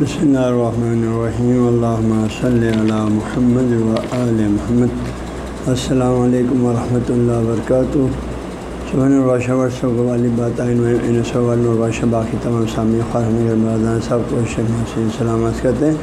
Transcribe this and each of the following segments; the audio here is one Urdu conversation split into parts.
بسم اللہ الرحمن الرحیم اللہ صلی اللہ محمد و آل محمد السلام علیکم ورحمۃ اللہ وبرکاتہ سبحان الباشہ ورثہ والی بات الباشہ باقی تمام سامی خارن سب کو سے سلامت کرتے ہیں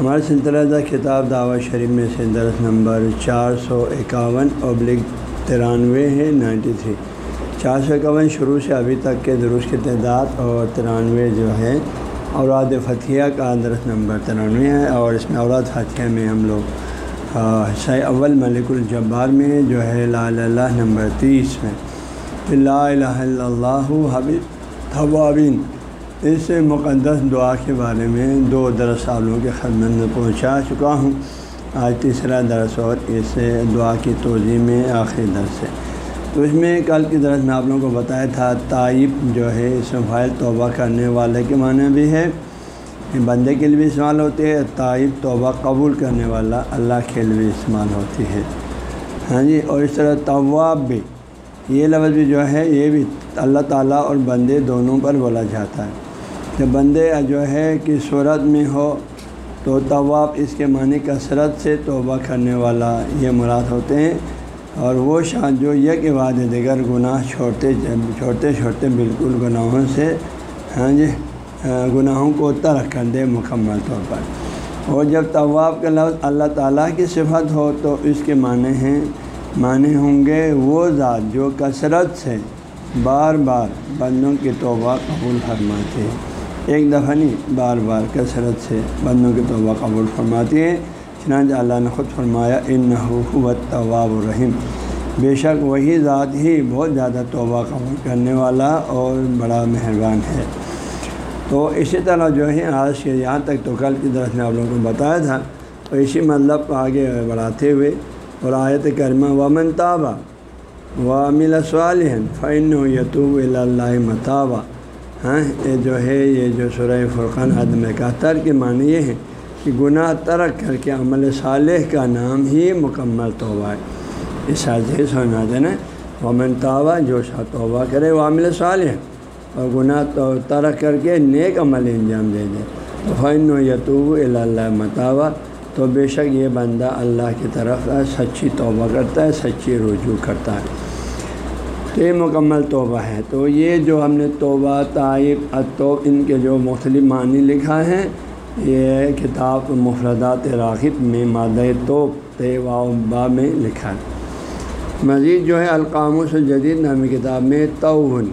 ہمارے سلطرہ کتاب دعوت شریف میں سے درس نمبر چار سو اکاون ابلک ترانوے ہے، نائنٹی تھری۔ چار سو اکاون شروع سے ابھی تک کے درست کی تعداد اور ترانوے جو ہے اوراد فتھیہ کا درس نمبر ترانوے ہے اور اس میں اوراد فتھیہ میں ہم لوگ حصہ اول ملک الجبار میں جو ہے لا اللہ نمبر تیس میں۔ لا الہ الا اللہ حبیب طوابین اس مقدس دعا کے بارے میں دو درس عالوں کے خدمت میں پہنچا چکا ہوں۔ آج تیسرا درس اور اس دعا کی توضیع میں آخری درس ہے۔ تو اس میں کل کی درس میں آپ لوگوں کو بتایا تھا تائب جو ہے، اس میں فائل توبہ کرنے والے کے معنی بھی ہے۔ بندے کے لیے بھی استعمال ہوتے ہیں تائب توبہ قبول کرنے والا اللہ کے لیے بھی استعمال ہوتی ہے۔ ہاں جی اور اس طرح طواب بھی، یہ لفظ بھی جو ہے، یہ بھی اللہ تعالیٰ اور بندے دونوں پر بولا جاتا ہے۔ جب بندے جو ہے کہ صورت میں ہو تو طواب اس کے معنی کثرت سے توبہ کرنے والا یہ مراد ہوتے ہیں۔ اور وہ شان جو یک عباد دیگر گناہ چھوڑتے چھوڑتے چھوڑتے بالکل گناہوں سے ہاں جی گناہوں کو ترک کر دے مکمل طور پر۔ اور جب طواب کا لفظ اللہ تعالیٰ کی صفت ہو تو اس کے معنی ہیں، معنی ہوں گے وہ ذات جو کثرت سے بار بار بندوں کی توبہ قبول فرماتے ہیں ایک دفعہ نہیں، بار بار کثرت سے بندوں کی توبہ قبول فرماتی ہے۔ چنانچہ اللہ نے خود فرمایا ان نحوت طواب الرحیم بے شک وہی ذات ہی بہت زیادہ توبہ قبول کرنے والا اور بڑا مہربان ہے۔ تو اسی طرح جو ہے، آج کے یہاں تک تو کل کی طرف نے آپ لوگوں کو بتایا تھا۔ تو اسی مطلب کو آگے بڑھاتے ہوئے اور آیت کرمہ ومن تابہ و مل صالحن فعن و یتوب اللہ متابہ ہاں یہ جو ہے، یہ جو سورہ فرقان عدم کا تر کے معنی یہ ہے کہ گناہ ترک کر کے عمل صالح کا نام ہی مکمل توبہ ہے۔ اس سے سونا دینا ومن توبہ جو شاہ توبہ کرے وہ عمل صالح اور گناہ تو ترک کر کے نیک عمل انجام دے دے۔ تو فن و یتوب اللہ متاوع تو بے شک یہ بندہ اللہ کی طرف سچی توبہ کرتا ہے، سچی رجوع کرتا ہے۔ تو یہ مکمل توبہ ہے۔ تو یہ جو ہم نے توبہ طائب اتوب ان کے جو مختلف معنی لکھا ہے یہ کتاب مفردات راغب میں مادہ توپ توب با میں لکھا ہے۔ مزید جو ہے القاموس الجدید نامی کتاب میں توون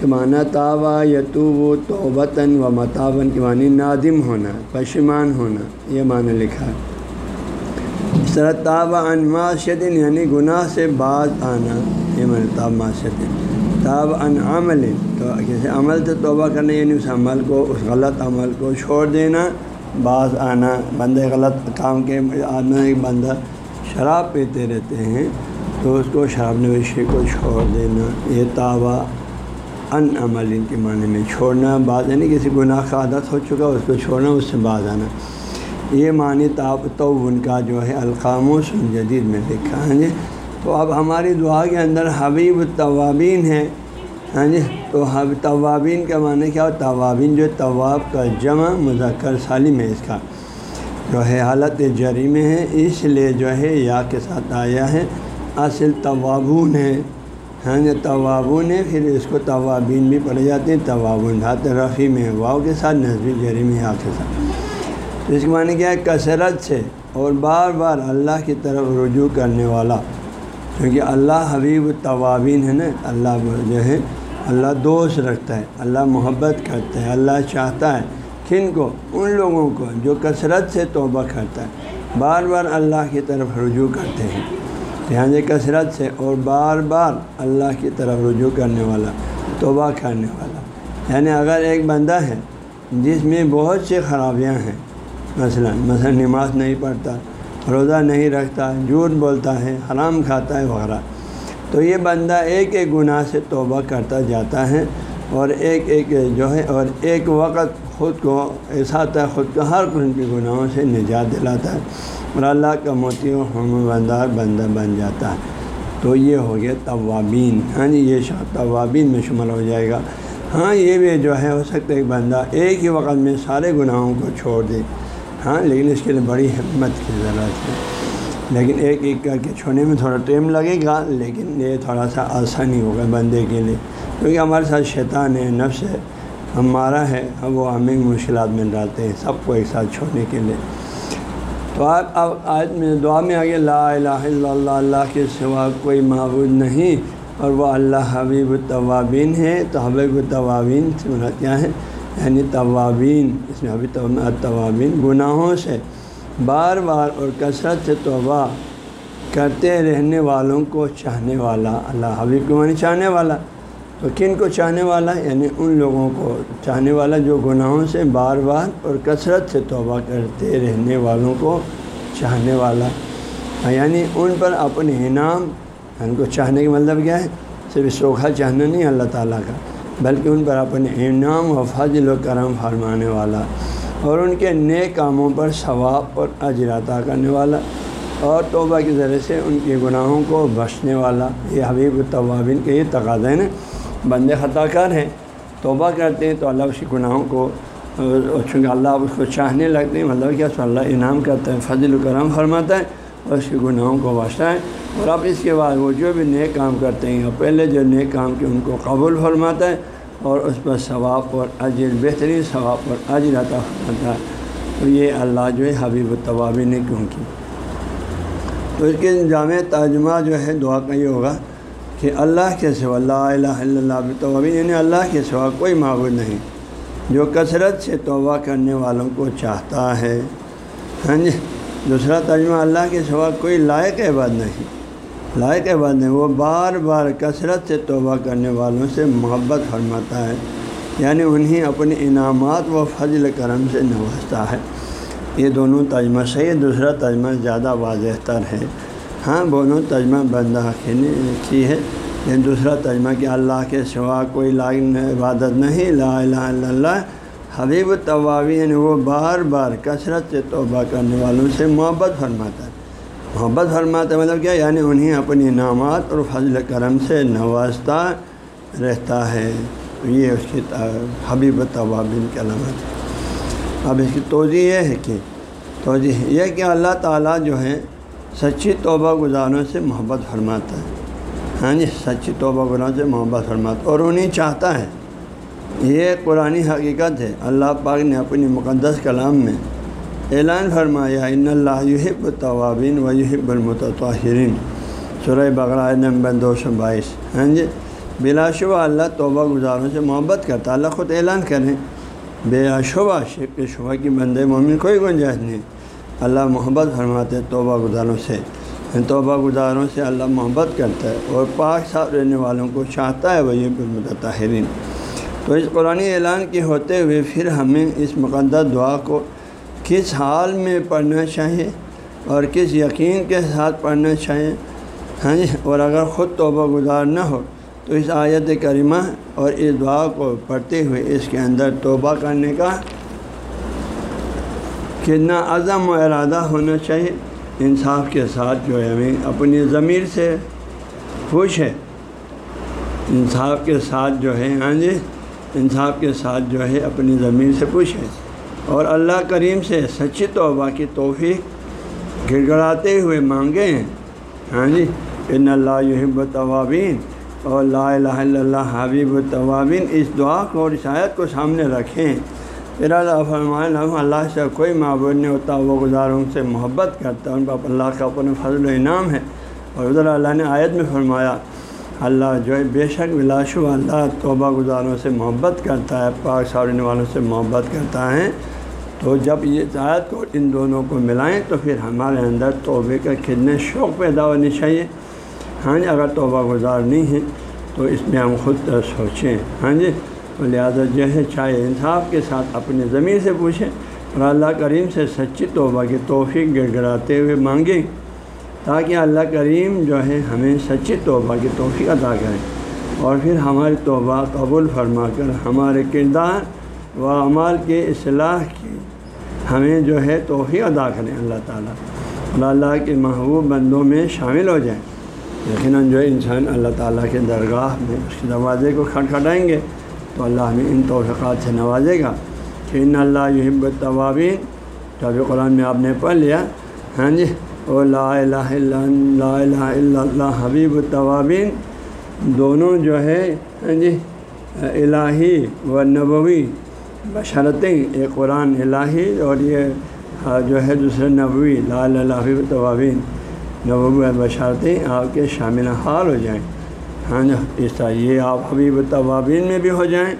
کے معنی تابا یتوب و توبتاً و متاون کے معنی نادم ہونا پشمان ہونا، یہ معنی لکھا ہے۔ اس طرح تابہ ان معاشدن یعنی گناہ سے بعض آنا، یہ معنی تاب معاشدن تاب ان عمل تو کسی عمل سے توبہ کرنا یعنی اس عمل کو، اس غلط عمل کو چھوڑ دینا۔ بعض آنا بندے غلط کام کے آنا، ایک بندہ شراب پیتے رہتے ہیں تو اس کو شراب نوشی کو چھوڑ دینا، یہ تابہ ان عمل ان کے معنی میں چھوڑنا۔ بعض یعنی کسی گناہ کا عادت ہو چکا، اس کو چھوڑنا، اس سے بعض آنا۔ یہ معنی تاب تو ان کا جو ہے، القاموس جدید میں لکھا ہے۔ جی تو اب ہماری دعا کے اندر حبیب الطوابین ہے۔ ہاں جی تو حب طوابین کا معنی کیا ہو طوابین جو طواب کا جمع مذکر سالم ہے اس کا جو ہے حالت جری میں ہے، اس لیے جو ہے یا کے ساتھ آیا ہے، اصل طوابون ہے۔ ہاں جی طوابون ہے، پھر اس کو طوابین بھی پڑھے جاتے ہیں۔ طوابون ہاتھ رفیع میں واؤ کے ساتھ نصبی جری میں یا کے ساتھ۔ تو اس کے معنی کیا ہے؟ کثرت سے اور بار بار اللہ کی طرف رجوع کرنے والا۔ کیونکہ اللہ حبیب الطوابین ہے نا، اللہ جو ہے، اللہ دوست رکھتا ہے، اللہ محبت کرتا ہے، اللہ چاہتا ہے۔ کن کو؟ ان لوگوں کو جو کثرت سے توبہ کرتا ہے۔ بار بار اللہ کی طرف رجوع کرتے ہیں۔ یعنی کثرت سے اور بار بار اللہ کی طرف رجوع کرنے والا، توبہ کرنے والا۔ یعنی اگر ایک بندہ ہے جس میں بہت سی خرابیاں ہیں، مثلا مثلا نماز نہیں پڑھتا روزہ نہیں رکھتا، جھوٹ بولتا ہے، حرام کھاتا ہے، وغیرہ۔ تو یہ بندہ ایک ایک گناہ سے توبہ کرتا جاتا ہے اور ایک ایک جو ہے، اور ایک وقت خود کو، ایسا ہے، خود کو ہر قسم کے گناہوں سے نجات دلاتا ہے اور اللہ کا موتی و بندار بندہ بن جاتا ہے۔ تو یہ ہو گیا طوابین ہاں جی یہ شاہ طوابین میں شمل ہو جائے گا۔ ہاں یہ بھی جو ہے، ہو سکتا ہے ایک بندہ ایک ہی وقت میں سارے گناہوں کو چھوڑ دے۔ ہاں لیکن اس کے لیے بڑی ہمت کی ضرورت ہے۔ لیکن ایک ایک کر کے چھوڑنے میں تھوڑا ٹائم لگے گا، لیکن یہ تھوڑا سا آسانی ہوگا بندے کے لیے۔ کیونکہ ہمارے ساتھ شیطان ہے، نفس ہے، ہمارا ہے وہ ہمیں مشکلات میں ڈالتے ہیں سب کو ایک ساتھ چھوڑنے کے لیے۔ تو آپ، اب آج میں، دعا میں آگے، لا الہ الا اللہ اللہ کے سوا کوئی معبود نہیں، اور وہ اللہ حبیب الطوابین ہے تو حبیب الطوابین سے مراد کیا ہے؟ یعنی طوابین اس میں حبیب طوابین گناہوں سے۔ بار بار اور کثرت سے توبہ کرتے رہنے والوں کو چاہنے والا، اللہ حبیب کو معنی چاہنے والا۔ تو کن کو چاہنے والا؟ یعنی ان لوگوں کو چاہنے والا جو گناہوں سے بار بار اور کثرت سے توبہ کرتے رہنے والوں کو چاہنے والا۔ یعنی ان پر اپنے انعام، ان کو چاہنے کا مطلب کیا ہے؟ صرف سوکھا چاہنا نہیں، اللہ تعالیٰ کا۔ بلکہ ان پر اپنے انعام و فضل و کرم فرمانے والا اور ان کے نئے کاموں پر ثواب اور اجراتا کرنے والا اور توبہ کے ذریعے سے ان کے گناہوں کو بخشنے والا۔ یہ حبیب الطوابین کے یہ تقاضے نا بندے خطا کار ہیں۔ توبہ کرتے ہیں تو اللہ اس کے گناہوں کو چونکہ اللہ اس کو چاہنے لگتے ہیں مطلب کیا اللہ انعام کرتا ہے، فضل الکرم فرماتا ہے۔ اور اس کے گناہوں کو بخشتا ہے۔ اور اب اس کے بعد وہ جو بھی نئے کام کرتے ہیں پہلے جو نئے کام کے ان کو قبول فرماتا ہے، اور اس پر ثواب اور عجر بہترین ثواب اور عجر عطا فرماتا ہے۔ تو یہ اللہ جو ہے، حبیب الطوابی نے کیوں کی؟ تو اس کے جامع ترجمہ جو ہے، دعا کا یہ ہوگا کہ اللہ کے سوا اللہ الہ الا اللہ توابین یعنی اللہ کے سوا کوئی معبود نہیں، جو کثرت سے توبہ کرنے والوں کو چاہتا ہے۔ ہاں جی؟ دوسرا ترجمہ اللہ کے سوا کوئی لائق عباد نہیں۔ لائق عباد نہیں، وہ بار بار کثرت سے توبہ کرنے والوں سے محبت فرماتا ہے یعنی انہیں اپنے انعامات و فضل کرم سے نوازتا ہے۔ یہ دونوں ترجمہ صحیح ہے دوسرا ترجمہ زیادہ واضح تر ہے۔ ہاں دونوں ترجمہ بندہ کی ہے۔ لیکن دوسرا ترجمہ کہ اللہ کے سوا کوئی لا عبادت نہیں، لا الہ الا اللہ حبیب طوابی یعنی وہ بار بار کثرت سے توبہ کرنے والوں سے محبت فرماتا ہے۔ محبت فرماتا ہے مطلب کیا؟ یعنی انہیں اپنی انعامات اور فضل کرم سے نوازتا رہتا ہے۔ یہ اس کی حبیب طوابین کی علامت اب اس کی توضیع یہ ہے کہ توضیع یہ کہ اللہ تعالیٰ جو ہے سچی توبہ گزاروں سے محبت فرماتا ہے۔ ہاں جی سچی توبہ گناہ سے محبت فرماتا اور انہیں چاہتا ہے۔ یہ قرآن حقیقت ہے۔ اللہ پاک نے اپنی مقدس کلام میں اعلان فرمایا، ان اللہ یحب الطوابین و یحب المتطہرین۔ سورہ بقرہ نمبر دو سو بائیس۔ ہاں جی بلا شبہ اللہ توبہ گزاروں سے محبت کرتا اللہ خود اعلان کریں۔ بے شبہ شک شبہ کی بندے مومن کوئی گنجائش نہیں۔ اللہ محبت فرماتے توبہ گزاروں سے۔ توبہ گزاروں سے اللہ محبت کرتا ہے اور پاک صاف رہنے والوں کو چاہتا ہے وہ یہ بالمتحرین تو اس قرآن اعلان کے ہوتے ہوئے پھر ہمیں اس مقدس دعا کو کس حال میں پڑھنا چاہیے اور کس یقین کے ساتھ پڑھنا چاہیے؟ ہاں جی اور اگر خود توبہ گزار نہ ہو تو اس آیت کریمہ اور اس دعا کو پڑھتے ہوئے اس کے اندر توبہ کرنے کا کتنا عزم و ارادہ ہونا چاہیے؟ انصاف کے ساتھ جو ہے، ہمیں اپنی ضمیر سے خوش ہے۔ انصاف کے ساتھ جو ہے ہاں جی انصاف کے ساتھ جو ہے اپنی ضمیر سے خوش ہے اور اللہ کریم سے سچی توبہ کی توفیق گڑ گڑاتے ہوئے مانگے ہیں ہاں جی؟ ان اللہ یحب الطوابین اور لا الہ الا اللہ حبیب الطوابین اس دعا کو اور شاید کو سامنے رکھیں۔ پھر اللہ فرمائے اللہ سے کوئی معبود نہیں ہوتا، وہ گزاروں سے محبت کرتا ان پر اللہ کا اپنے فضل و انعام ہے۔ اور ادھر اللہ نے آیت میں فرمایا اللہ جو ہے بے شک بلاشو اللہ توبہ گزاروں سے محبت کرتا ہے، پاک ساڑنے والوں سے محبت کرتا ہے۔ تو جب یہ آیت کو ان دونوں کو ملائیں تو پھر ہمارے اندر توبے کا کتنے شوق پیدا ہونی چاہیے۔ ہاں جی اگر توبہ گزار نہیں ہے تو اس میں ہم خود سوچیں۔ ہاں جی لہٰذا جو ہے چاہے انصاف کے ساتھ اپنی ضمیر سے پوچھیں اور اللہ کریم سے سچی توبہ کی توفیق گڑ گڑاتے ہوئے مانگیں۔ تاکہ اللہ کریم جو ہے ہمیں سچی توبہ کی توفیق ادا کریں اور پھر ہماری توبہ قبول فرما کر ہمارے کردار و اعمال کے اصلاح کی ہمیں جو ہے توفیق ادا کریں اللہ تعالیٰ۔ اور اللہ کے محبوب بندوں میں شامل ہو جائیں یقیناً جو انسان اللہ تعالیٰ کے درگاہ میں اس کے دروازے کو کھٹکھٹائیں گے تو اللہ ہمیں ان توفیقات سے نوازے گا۔ کہ ان اللہ یحب الطوابین تو قرآن میں آپ نے پڑھ لیا۔ ہاں جی۔ او لا الہ الا لا الہ الا اللہ حبیب الطوابین دونوں جو ہے ہاں جی الہی و نبوی بشرتیں ایک قرآن الہی اور یہ جو ہے دوسرے نبوی، لا الہ حبیب الطوابین نبوی بشرتیں آپ کے شامل حال ہو جائیں۔ ہاں جی اس طرح یہ آپ حبیب الطوابین میں بھی ہو جائیں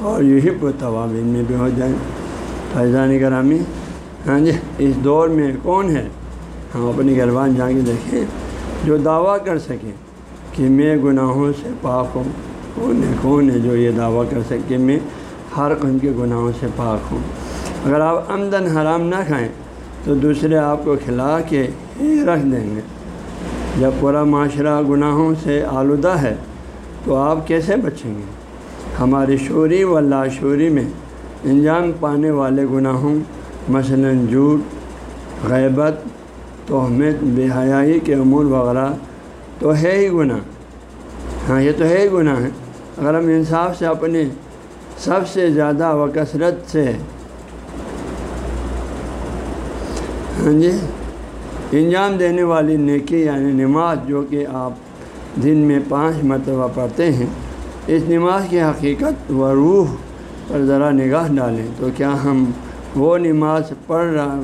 اور یحب الطوابین میں بھی ہو جائیں۔ فیضان کرامی ہاں جی اس دور میں کون ہے؟ ہم اپنی گربان جا کے دیکھیں جو دعویٰ کر سکیں کہ میں گناہوں سے پاک ہوں۔ کون ہے کون ہے جو یہ دعویٰ کر سکے کہ میں ہر قسم کے گناہوں سے پاک ہوں؟ اگر آپ آمدن حرام نہ کھائیں تو دوسرے آپ کو کھلا کے ہی رکھ دیں گے۔ جب پورا معاشرہ گناہوں سے آلودہ ہے تو آپ کیسے بچیں گے؟ ہماری شعوری و لاشعوری میں انجام پانے والے گناہوں، مثلاً جھوٹ، غیبت تہمت بے حیائی کے امور وغیرہ تو ہے ہی گناہ۔ ہاں یہ تو ہے ہی گناہ ہے۔ اگر ہم انصاف سے اپنے سب سے زیادہ و کثرت سے ہاں جی انجام دینے والی نیکی یعنی نماز جو کہ آپ دن میں پانچ مرتبہ پڑھتے ہیں، اس نماز کی حقیقت و روح پر ذرا نگاہ ڈالیں۔ تو کیا ہم وہ نماز پڑھ رہا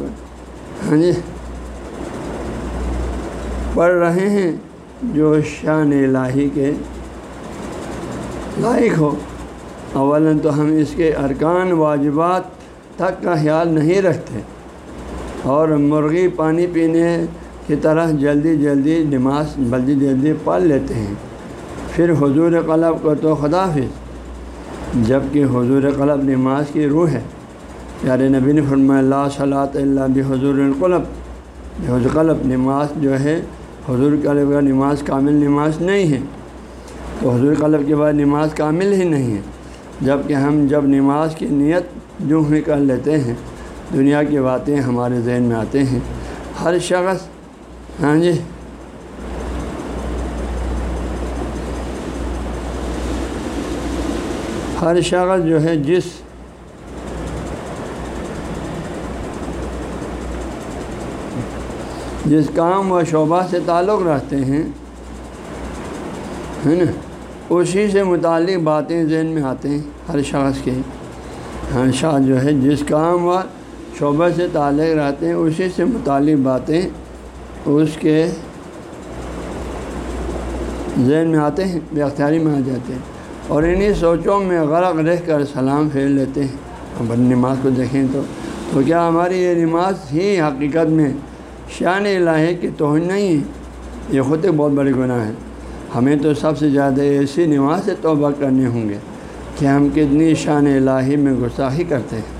ہاں جی پڑھ رہے ہیں جو شان الہی کے لائق ہو اولاً تو ہم اس کے ارکان واجبات تک کا خیال نہیں رکھتے۔ اور مرغی پانی پینے کی طرح جلدی جلدی نماز جلدی جلدی پڑھ لیتے ہیں۔ پھر حضور قلب کو تو خدا حافظ۔ جبکہ حضور قلب نماز کی روح ہے۔ پیارے نبی نے فرمایا اللہ صلاۃ اللہ بھی حضور القلب۔ حضور قلب نماز جو ہے حضور قلب کا نماز کامل نماز نہیں ہے۔ تو حضور قلب کے بعد نماز کامل ہی نہیں ہے۔ جبکہ ہم جب نماز کی نیت جو ہی کر لیتے ہیں، دنیا کی باتیں ہمارے ذہن میں آتے ہیں۔ ہر شخص ہاں جی۔ ہر شخص جو ہے، جس جس کام و شعبہ سے تعلق رکھتے ہیں، ہے نا؟ اسی سے متعلق باتیں ذہن میں آتے ہیں ہر شخص کے۔ ہر شخص جو ہے، جس کام و شعبہ سے تعلق رہتے ہیں، اسی سے متعلق باتیں اس کے ذہن میں آتے ہیں، بے اختیاری میں آ جاتے ہیں۔ اور انہیں سوچوں میں غرق رہ کر سلام پھیر لیتے ہیں۔ ہم نماز کو دیکھیں تو تو کیا ہماری یہ نماز ہی حقیقت میں شان الہی کی توہین نہیں ہے۔ یہ خود ایک بہت بڑی گناہ ہے ہمیں تو سب سے زیادہ ایسی نماز سے توبہ کرنے ہوں گے کہ ہم کتنی شان الہی میں گستاخی کرتے ہیں۔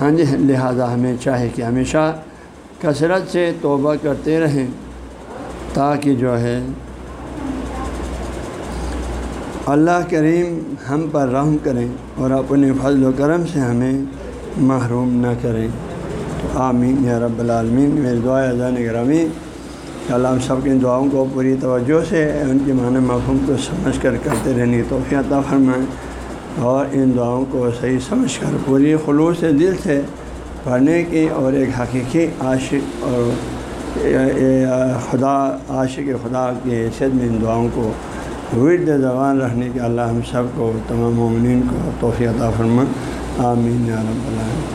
ہاں جی لہٰذا ہمیں چاہے کہ ہمیشہ کثرت سے توبہ کرتے رہیں تاکہ جو ہے اللہ کریم ہم پر رحم کریں اور اپنے فضل و کرم سے ہمیں محروم نہ کریں۔ آمین، یا رب العالمین، میری دعا اذان گرامی کہ اللہ ہم سب کی دعاؤں کو پوری توجہ سے ان کے معنی مفہوم کو سمجھ کر کرتے رہنے کی عطا فرمائیں اور ان دعاؤں کو صحیح سمجھ کر پوری خلوص دل سے پڑھنے کی اور ایک حقیقی عاشق اور خدا، عاشق خدا کی حیثیت میں ان دعاؤں کو ورد زبان رکھنے کے اللہ ہم سب کو، تمام مومنین کو توفیع عطا فرما آمین، یا رب العالمین۔